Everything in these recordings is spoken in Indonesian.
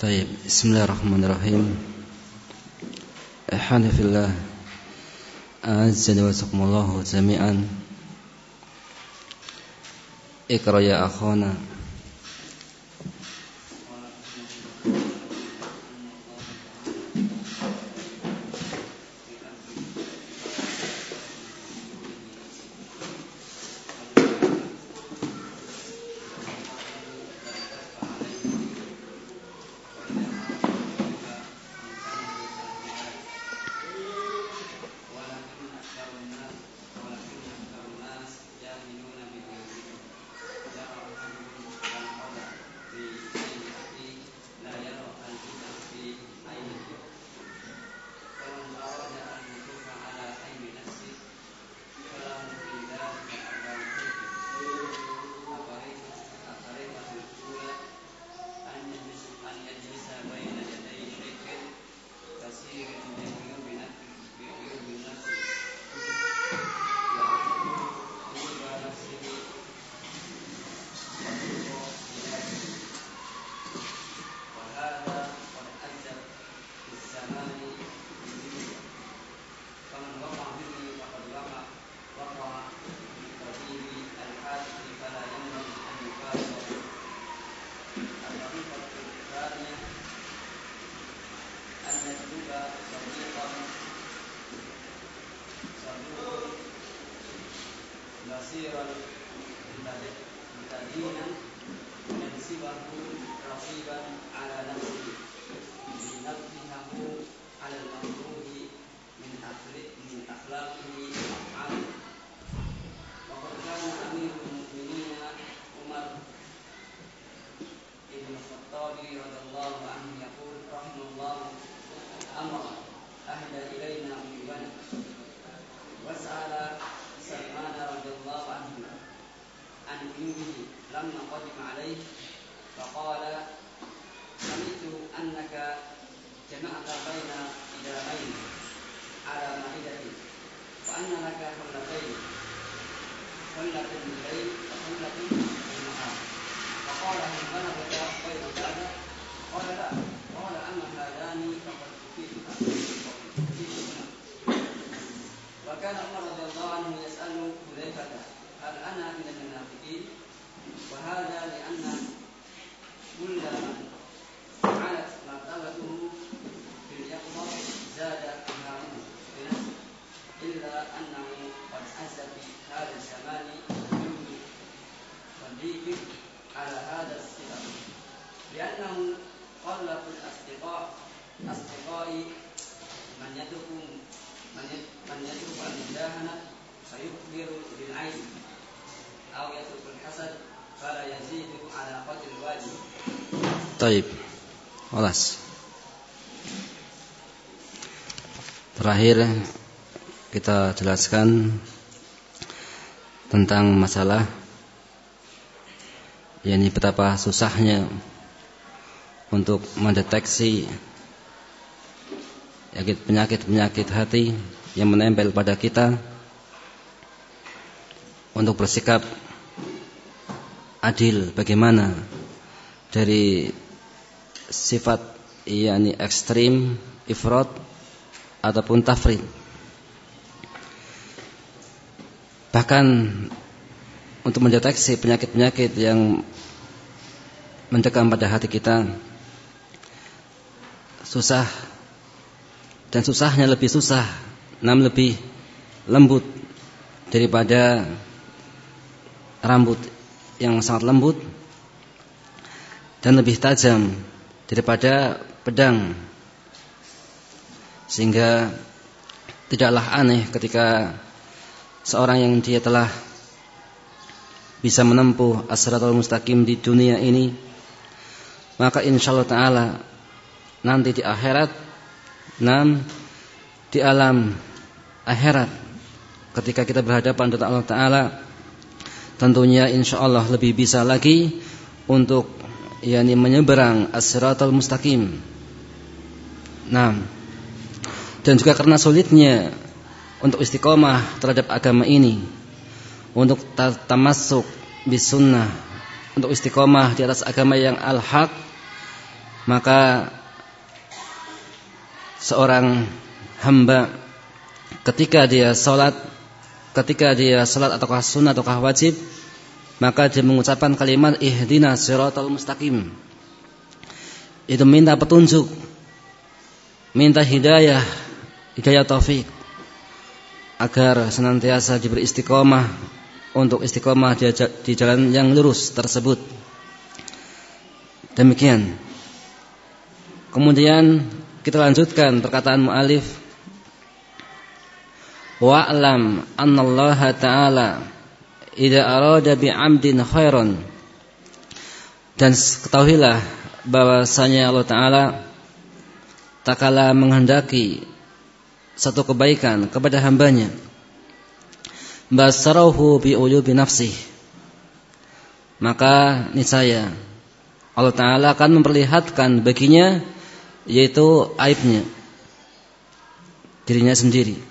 طيب بسم الله الرحمن الرحيم الحمد لله أعزني وسقم الله جميعا اقرأ يا أخونا وهذا لأن Taib. Alas. Terakhir kita jelaskan tentang masalah yakni betapa susahnya untuk mendeteksi penyakit-penyakit hati yang menempel pada kita untuk bersikap adil bagaimana dari sifat yakni ekstrim, ifrat ataupun tafrid. Bahkan untuk mendeteksi penyakit-penyakit yang mencekam pada hati kita susah dan susahnya lebih susah, namun lebih lembut daripada rambut yang sangat lembut dan lebih tajam daripada pedang. Sehingga tidaklah aneh ketika seorang yang dia telah bisa menempuh asratul mustaqim di dunia ini maka insyaallah taala nanti di akhirat nam di alam akhirat ketika kita berhadapan dengan Allah taala tentunya insyaallah lebih bisa lagi untuk yakni menyeberang as-siratal mustaqim. Nah, dan juga karena sulitnya untuk istiqomah terhadap agama ini, untuk tamasuk bis sunnah, untuk istiqomah di atas agama yang al-haq, maka seorang hamba ketika dia sholat ketika dia sholat ataukah sunnah ataukah wajib maka dia mengucapkan kalimat ihdina siratal mustaqim. Itu minta petunjuk minta hidayah hidayah taufik agar senantiasa diberi istiqomah untuk istiqomah di jalan yang lurus tersebut. Demikian. Kemudian kita lanjutkan perkataan mu'alif. Wa'lam annallaha ta'ala idza arada bi'amdin khairan. Dan ketahuilah bahwasanya Allah taala takala menghendaki satu kebaikan kepada hambanya. Basarahu bi uyubi nafsih. Maka niscaya Allah taala akan memperlihatkan baginya yaitu aibnya dirinya sendiri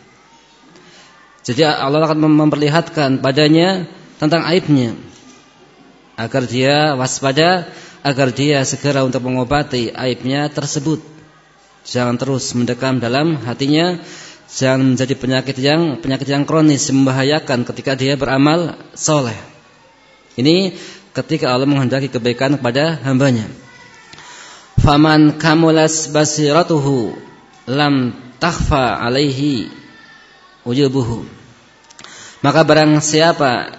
jadi Allah akan memperlihatkan padanya tentang aibnya. Agar dia waspada agar dia segera untuk mengobati aibnya tersebut. Jangan terus mendekam dalam hatinya. Jangan menjadi penyakit yang penyakit yang kronis membahayakan ketika dia beramal soleh. Ini ketika Allah menghendaki kebaikan kepada hambanya. Faman kamulas basiratuhu lam takhfa alaihi ujubuhu maka barang siapa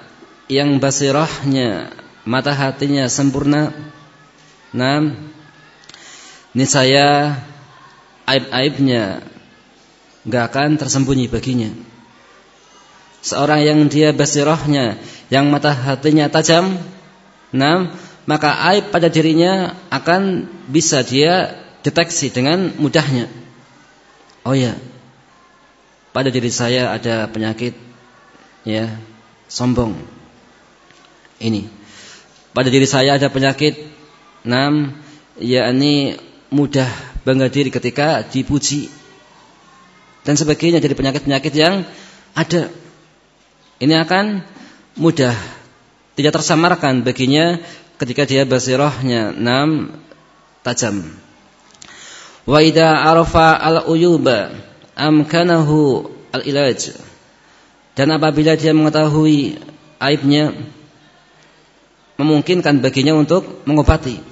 yang basirahnya mata hatinya sempurna nah saya aib-aibnya nggak akan tersembunyi baginya. Seorang yang dia basirahnya yang mata hatinya tajam nah maka aib pada dirinya akan bisa dia deteksi dengan mudahnya. Oh ya pada diri saya ada penyakit ya sombong ini. Pada diri saya ada penyakit enam yakni mudah bangga diri ketika dipuji dan sebagainya jadi penyakit-penyakit yang ada. Ini akan mudah tidak tersamarkan baginya ketika dia basirahnya enam tajam. Wa idza arafa al-uyuba amkanahu al-ilaj. Dan apabila dia mengetahui aibnya memungkinkan baginya untuk mengobati.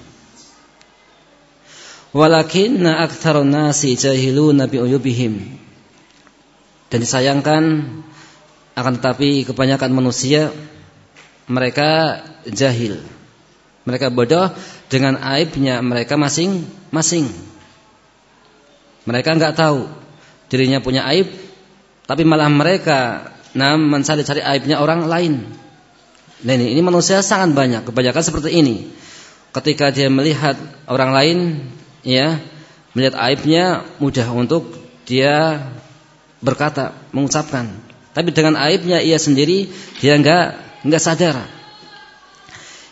Walakinna aktsarun nasi jahiluna bi uyubihim. Dan disayangkan akan tetapi kebanyakan manusia mereka jahil. Mereka bodoh dengan aibnya mereka masing-masing. Mereka enggak tahu dirinya punya aib, tapi malah mereka nam mencari-cari aibnya orang lain. Nah ini, ini manusia sangat banyak, kebanyakan seperti ini. Ketika dia melihat orang lain, ya, melihat aibnya mudah untuk dia berkata, mengucapkan. Tapi dengan aibnya ia sendiri dia enggak enggak sadar.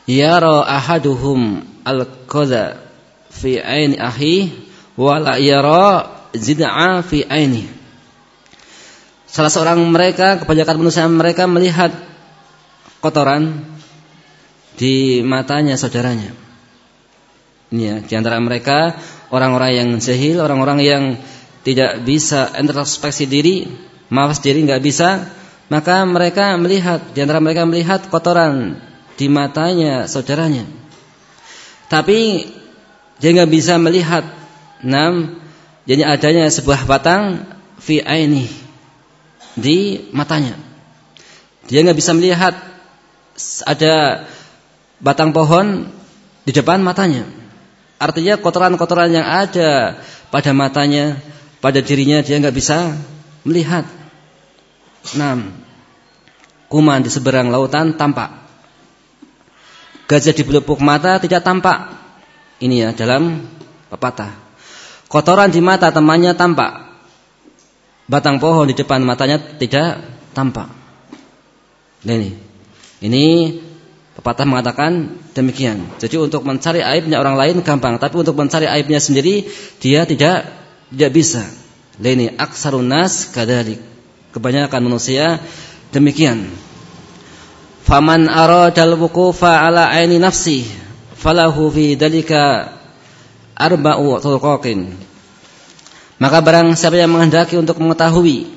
Yara ahaduhum al-qadha fi aini ahi wa la yara zid'a fi aini. Salah seorang mereka, kebanyakan manusia mereka melihat kotoran di matanya saudaranya. Ini ya, di antara mereka orang-orang yang jahil, orang-orang yang tidak bisa introspeksi diri, mawas diri nggak bisa, maka mereka melihat di antara mereka melihat kotoran di matanya saudaranya. Tapi dia nggak bisa melihat enam jadi adanya sebuah batang fi aini di matanya. Dia nggak bisa melihat ada batang pohon di depan matanya. Artinya kotoran-kotoran yang ada pada matanya, pada dirinya dia nggak bisa melihat. Enam, kuman di seberang lautan tampak. Gajah di pelupuk mata tidak tampak. Ini ya dalam pepatah. Kotoran di mata temannya tampak. Batang pohon di depan matanya tidak tampak. Ini ini pepatah mengatakan demikian. Jadi untuk mencari aibnya orang lain gampang, tapi untuk mencari aibnya sendiri dia tidak tidak bisa. Leni aksarun nas kadalik. Kebanyakan manusia demikian. Faman aradal wuqufa ala aini nafsi falahu fi dalika arba'u turqaqin. Maka barang siapa yang menghendaki untuk mengetahui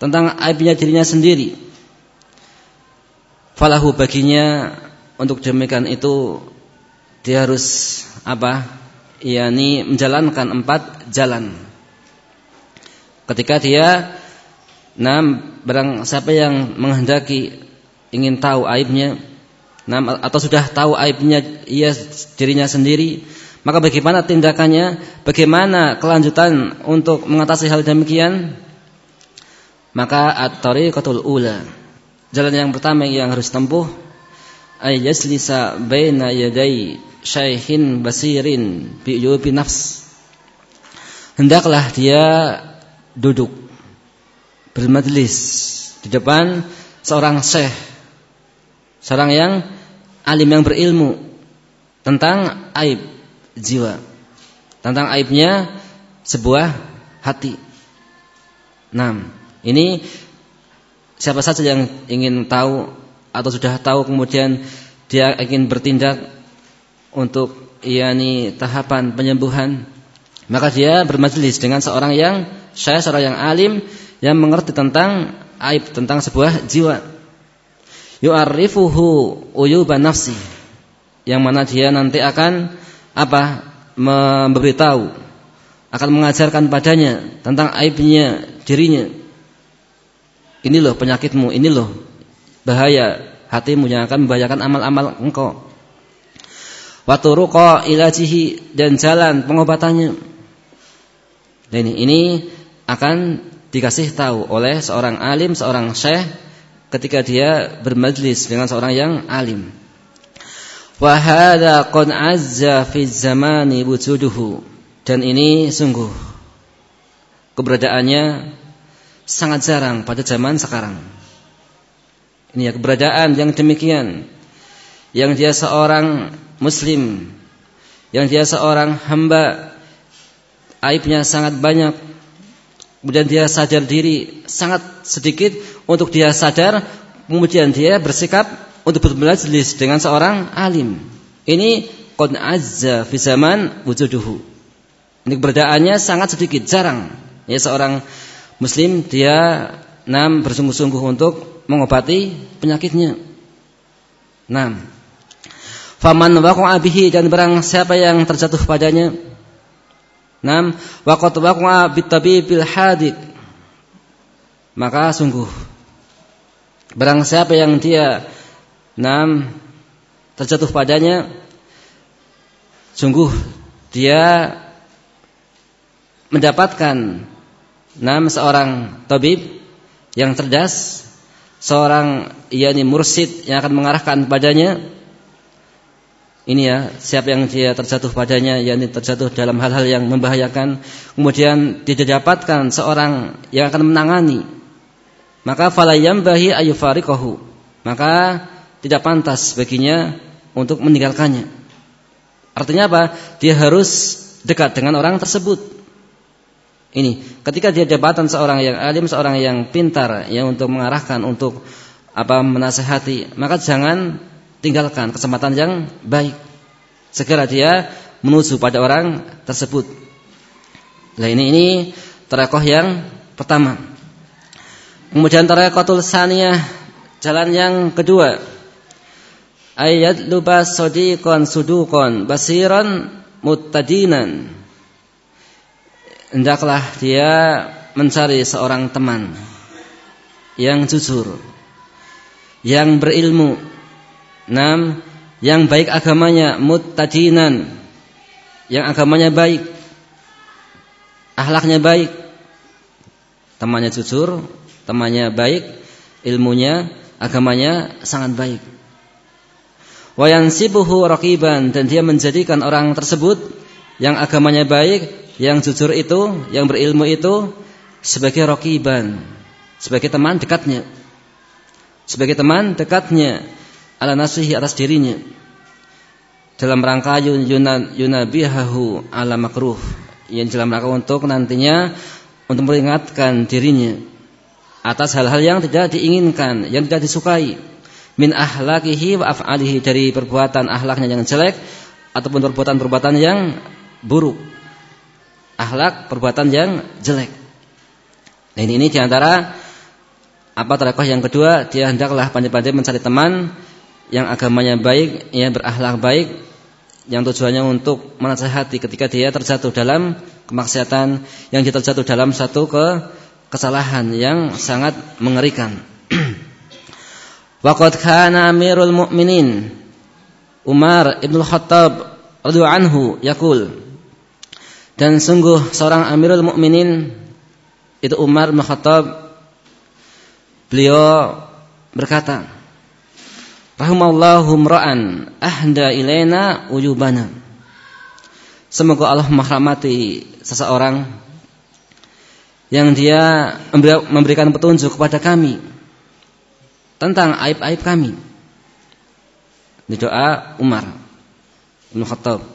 tentang aibnya dirinya sendiri, falahu baginya untuk demikian itu dia harus apa? yakni menjalankan empat jalan. Ketika dia nam barang siapa yang menghendaki ingin tahu aibnya, nam atau sudah tahu aibnya ia dirinya sendiri, maka bagaimana tindakannya? Bagaimana kelanjutan untuk mengatasi hal demikian? Maka at-tariqatul ula. Jalan yang pertama yang harus tempuh ay yaslisa baina yaday syaihin basirin bi nafs. Hendaklah dia duduk bermajlis di depan seorang syekh, seorang yang alim yang berilmu tentang aib jiwa, tentang aibnya sebuah hati. Nah, ini siapa saja yang ingin tahu atau sudah tahu kemudian dia ingin bertindak untuk yakni tahapan penyembuhan maka dia bermajlis dengan seorang yang saya seorang yang alim yang mengerti tentang aib tentang sebuah jiwa. Yu'arrifuhu uyuban nafsi yang mana dia nanti akan apa memberitahu akan mengajarkan padanya tentang aibnya dirinya ini loh penyakitmu ini loh bahaya hatimu yang akan membahayakan amal-amal engkau. Wa turuqa ilajihi dan jalan pengobatannya. Ini, ini akan dikasih tahu oleh seorang alim, seorang syekh ketika dia bermajlis dengan seorang yang alim. Wa hadza qad azza fi zamani wujuduhu. Dan ini sungguh keberadaannya sangat jarang pada zaman sekarang. Ini ya keberadaan yang demikian. Yang dia seorang muslim, yang dia seorang hamba aibnya sangat banyak. Kemudian dia sadar diri sangat sedikit untuk dia sadar, kemudian dia bersikap untuk bermajlis dengan seorang alim. Ini qad azza fi zaman wujuduhu. Ini keberadaannya sangat sedikit, jarang. Ya seorang muslim dia nam bersungguh-sungguh untuk mengobati penyakitnya. Nah, faman waqa'a bihi dan barang siapa yang terjatuh padanya. Nam waqat waqa'a bitabibil hadid. Maka sungguh barang siapa yang dia nam terjatuh padanya. Sungguh dia mendapatkan nam seorang tabib yang cerdas seorang yakni mursid yang akan mengarahkan padanya. Ini ya siapa yang dia terjatuh padanya yakni terjatuh dalam hal-hal yang membahayakan. Kemudian dia dapatkan seorang yang akan menangani. Maka fala yambahi ayufariqahu maka tidak pantas baginya untuk meninggalkannya artinya apa dia harus dekat dengan orang tersebut ini ketika dia jabatan seorang yang alim, seorang yang pintar yang untuk mengarahkan, untuk apa menasehati, maka jangan tinggalkan kesempatan yang baik. Segera dia menuju pada orang tersebut. Nah ini ini terekoh yang pertama. Kemudian tarekotul saniyah jalan yang kedua. Ayat lubas sodikon sudukon basiran mutadinan hendaklah dia mencari seorang teman yang jujur, yang berilmu, nam, yang baik agamanya, muttadinan, yang agamanya baik, ahlaknya baik, temannya jujur, temannya baik, ilmunya, agamanya sangat baik. Wayansibuhu raqiban. Dan dia menjadikan orang tersebut yang agamanya baik yang jujur itu, yang berilmu itu sebagai rokiban, sebagai teman dekatnya, sebagai teman dekatnya ala nasihi atas dirinya. Dalam rangka yunabihahu ala makruh. Yang dalam rangka untuk nantinya untuk meringatkan dirinya atas hal-hal yang tidak diinginkan, yang tidak disukai min ahlakihi wa af'alihi dari perbuatan ahlaknya yang jelek ataupun perbuatan-perbuatan yang buruk. Akhlak perbuatan yang jelek. Dan ini di antara apa terakhir yang kedua dia hendaklah pandai-pandai mencari teman yang agamanya baik, yang berakhlak baik, yang tujuannya untuk menasehati ketika dia terjatuh dalam kemaksiatan, yang dia terjatuh dalam satu ke kesalahan yang sangat mengerikan. Waqad kana Amirul Mukminin Umar Ibn Khattab radhiyallahu anhu yaqul dan sungguh seorang Amirul Mukminin itu Umar bin Khattab beliau berkata Rahimallahu mra'an ahda ilaina uyubana. Semoga Allah merahmati seseorang yang dia memberikan petunjuk kepada kami tentang aib-aib kami. Ini doa Umar bin Khattab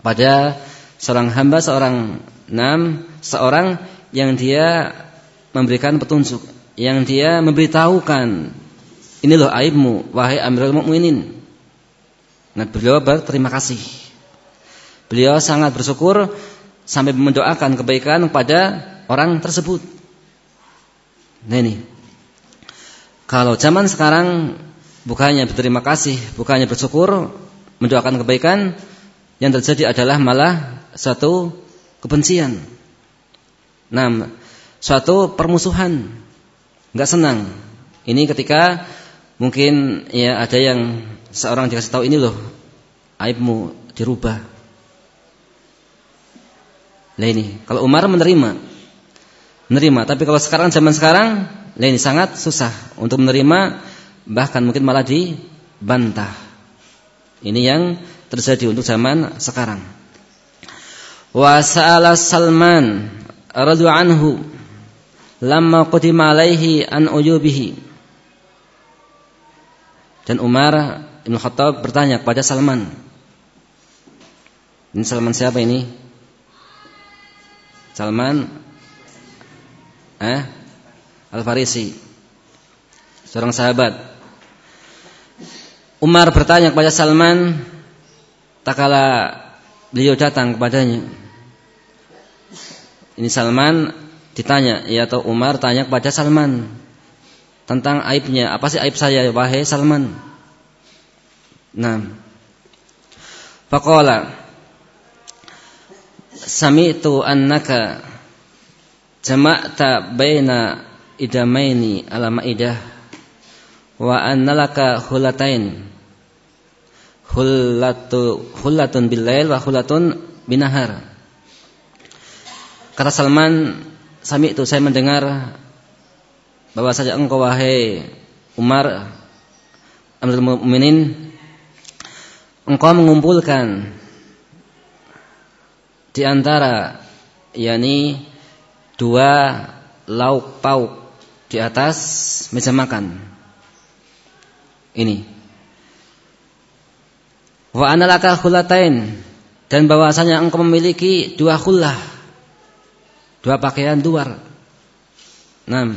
pada seorang hamba seorang enam seorang yang dia memberikan petunjuk, yang dia memberitahukan ini loh aibmu wahai Amirul Mukminin. Nah, beliau berterima kasih. Beliau sangat bersyukur sampai mendoakan kebaikan kepada orang tersebut. Nah ini. Kalau zaman sekarang bukannya berterima kasih, bukannya bersyukur, mendoakan kebaikan, yang terjadi adalah malah suatu kebencian. Nah, suatu permusuhan, nggak senang. Ini ketika Mungkin ya ada yang seorang dikasih tahu ini loh aibmu dirubah. Nah ini kalau Umar menerima, menerima. Tapi kalau sekarang zaman sekarang, ini sangat susah untuk menerima, bahkan mungkin malah dibantah. Ini yang terjadi untuk zaman sekarang. Wa sa'ala Salman radhiyallahu anhu lamma qudima alaihi an uyubihi dan Umar Ibn Khattab bertanya kepada Salman. Ini Salman siapa ini? Salman eh Al-Farisi. Seorang sahabat. Umar bertanya kepada Salman tak kala beliau datang kepadanya. Ini Salman ditanya, ya atau Umar tanya kepada Salman tentang aibnya. Apa sih aib saya wahai Salman? Nah. Faqala Sami'tu annaka jama'ta baina idamaini ala ma'idah wa annalaka hulatain hullatu hullatun billail wa hullatun binahar. Kata Salman sami itu saya mendengar bahwa saja engkau wahai Umar Amirul Mukminin engkau mengumpulkan di antara yakni dua lauk pauk di atas meja makan. Ini. Wa analaka khulatain dan bahwasanya engkau memiliki dua khullah. Dua pakaian luar. Nah,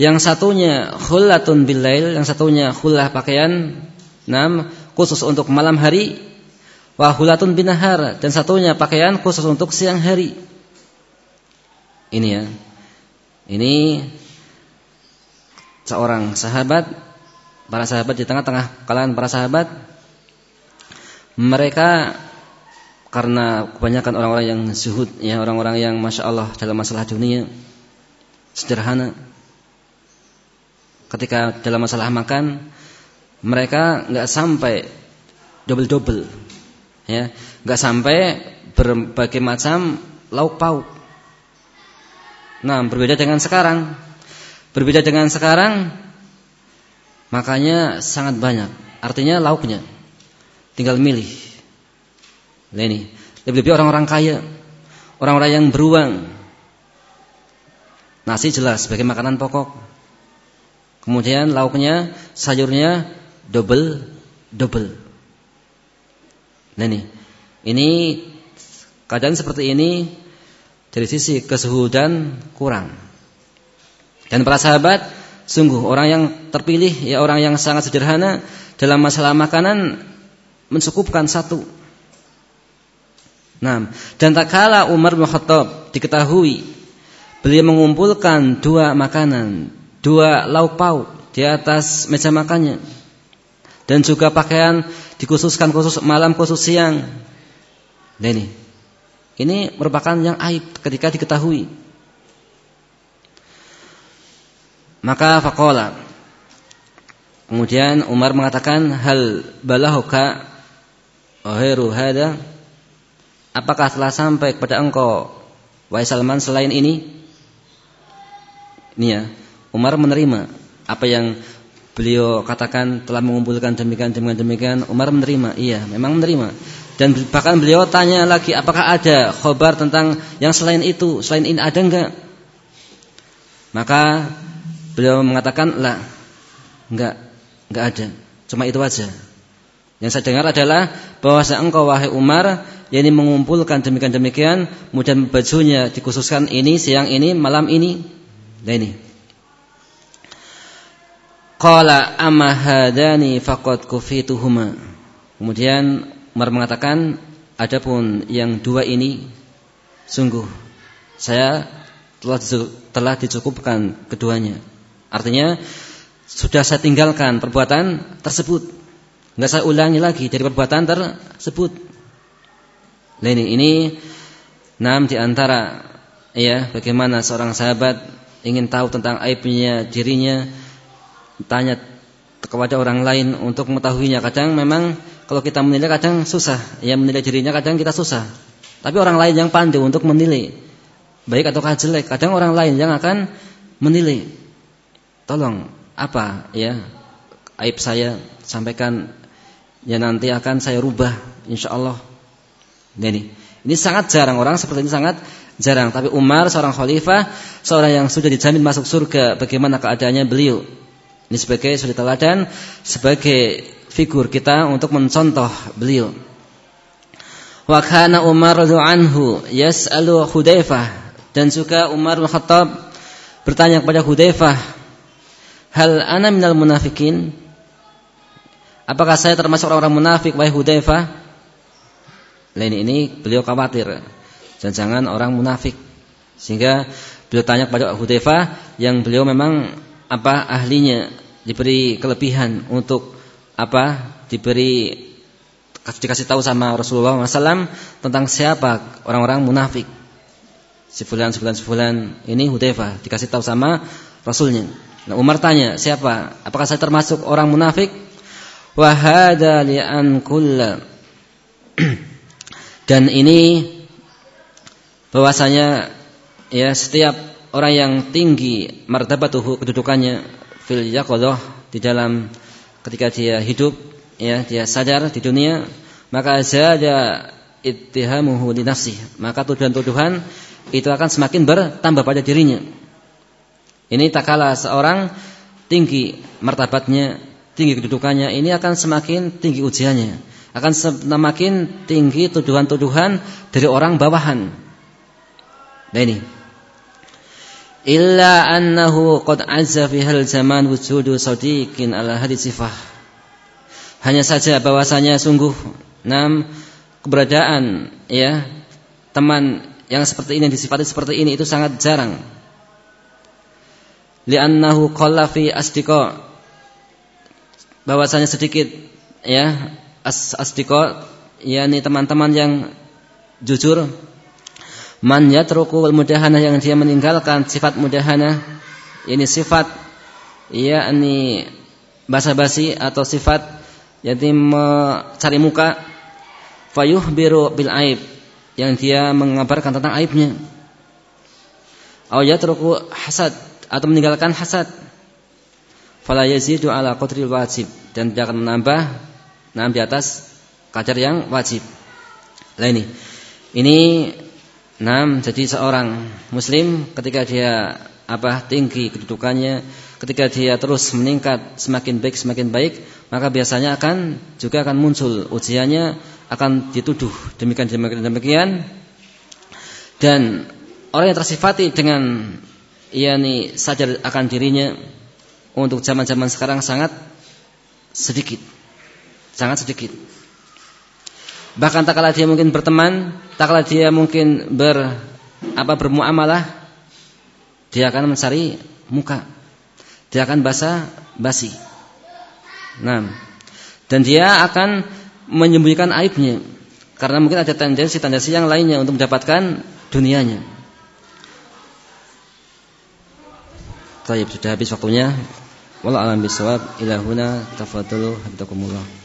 yang satunya khullatun billail, yang satunya khullah pakaian nam khusus untuk malam hari wa khullatun binahar dan satunya pakaian khusus untuk siang hari. Ini ya. Ini seorang sahabat para sahabat di tengah-tengah kalangan para sahabat mereka karena kebanyakan orang-orang yang zuhud ya orang-orang yang masya Allah dalam masalah dunia sederhana. Ketika dalam masalah makan mereka nggak sampai double double ya. Nggak sampai berbagai macam lauk pauk. Nah berbeda dengan sekarang berbeda dengan sekarang makanya sangat banyak. Artinya lauknya. Tinggal milih. Nah lebih-lebih orang-orang kaya orang-orang yang beruang. Nasi jelas sebagai makanan pokok. Kemudian lauknya, sayurnya double double. Nah ini, keadaan seperti ini dari sisi kesuhudan kurang. Dan para sahabat sungguh orang yang terpilih ya orang yang sangat sederhana dalam masalah makanan mencukupkan satu. Nah, dan tak kala Umar bin Khattab diketahui beliau mengumpulkan dua makanan, dua lauk pauk di atas meja makannya. Dan juga pakaian dikhususkan khusus malam khusus siang. Nah ini. Ini merupakan yang aib ketika diketahui. Maka fakola. Kemudian Umar mengatakan hal balahuka oheru hada Apakah telah sampai kepada engkau Wahai Salman selain ini? Ini ya Umar menerima apa yang beliau katakan telah mengumpulkan demikian demikian demikian Umar menerima iya memang menerima. Dan bahkan beliau tanya lagi apakah ada khobar tentang yang selain itu? Selain ini ada enggak? Maka beliau mengatakan lah enggak enggak ada cuma itu aja yang saya dengar adalah bahwa engkau wahai Umar yakni mengumpulkan demikian-demikian, kemudian bajunya dikhususkan ini siang ini, malam ini. Nah ini. Qala amma hadani faqad kufituhuma. Kemudian Umar mengatakan, adapun yang dua ini sungguh saya telah telah dicukupkan keduanya. Artinya sudah saya tinggalkan perbuatan tersebut. Enggak saya ulangi lagi dari perbuatan tersebut. Nah ini, ini enam di antara ya bagaimana seorang sahabat ingin tahu tentang aibnya dirinya tanya kepada orang lain untuk mengetahuinya. Kadang memang kalau kita menilai kadang susah, ya menilai dirinya kadang kita susah. Tapi orang lain yang pandai untuk menilai baik atau jelek, kadang orang lain yang akan menilai. Tolong apa ya aib saya sampaikan ya nanti akan saya rubah insyaallah ini, ini sangat jarang orang seperti ini sangat jarang. Tapi Umar seorang khalifah, seorang yang sudah dijamin masuk surga, bagaimana keadaannya beliau? Ini sebagai suri teladan, sebagai figur kita untuk mencontoh beliau. Wa kana Umar anhu yas'alu Hudzaifah dan juga Umar bin Khattab bertanya kepada Hudzaifah, "Hal ana minal munafikin?" Apakah saya termasuk orang-orang munafik wahai Hudzaifah? Lain ini beliau khawatir jangan-jangan orang munafik. Sehingga beliau tanya kepada Hudzaifah yang beliau memang apa ahlinya diberi kelebihan untuk apa diberi dikasih tahu sama Rasulullah SAW tentang siapa orang-orang munafik. Sebulan, sebulan, sebulan ini Hudzaifah dikasih tahu sama Rasulnya. Nah, Umar tanya, siapa? Apakah saya termasuk orang munafik? Wahada li'an kulla Dan ini bahwasanya ya setiap orang yang tinggi martabatuhu kedudukannya fil yaqadah di dalam ketika dia hidup ya dia sadar di dunia maka zada ittihamuhu li nafsi maka tuduhan-tuduhan itu akan semakin bertambah pada dirinya ini tak kalah seorang tinggi martabatnya tinggi kedudukannya ini akan semakin tinggi ujiannya akan semakin tinggi tuduhan-tuduhan dari orang bawahan. Nah ini. Illa annahu qad azza fi hal zaman wujudu sadiqin ala hadis sifah. Hanya saja bahwasanya sungguh enam keberadaan ya teman yang seperti ini disifati seperti ini itu sangat jarang. Li'annahu qalla fi asdiqa. Bahwasanya sedikit ya as asdiqo yakni teman-teman yang jujur. Man yatruku wal mudahana yang dia meninggalkan sifat mudahana ini sifat yakni basa-basi atau sifat yakni mencari muka fayuh biru bil aib yang dia mengabarkan tentang aibnya. Atau yatruku hasad atau meninggalkan hasad. Fala yazidu ala qadril wajib. Dan dia akan menambah nah di atas kadar yang wajib. Nah ini, ini Nah, jadi seorang muslim ketika dia apa tinggi kedudukannya, ketika dia terus meningkat semakin baik semakin baik, maka biasanya akan juga akan muncul ujiannya akan dituduh demikian demikian demikian. Dan orang yang tersifati dengan yakni sadar akan dirinya untuk zaman-zaman sekarang sangat sedikit sangat sedikit. Bahkan tak kala dia mungkin berteman, tak kala dia mungkin ber apa bermuamalah, dia akan mencari muka. Dia akan basa basi. Nah, dan dia akan menyembunyikan aibnya karena mungkin ada tendensi-tendensi yang lainnya untuk mendapatkan dunianya. Tayyib sudah habis waktunya. Wallahu a'lam bishawab. Ila huna tafadhalu habitakumullah.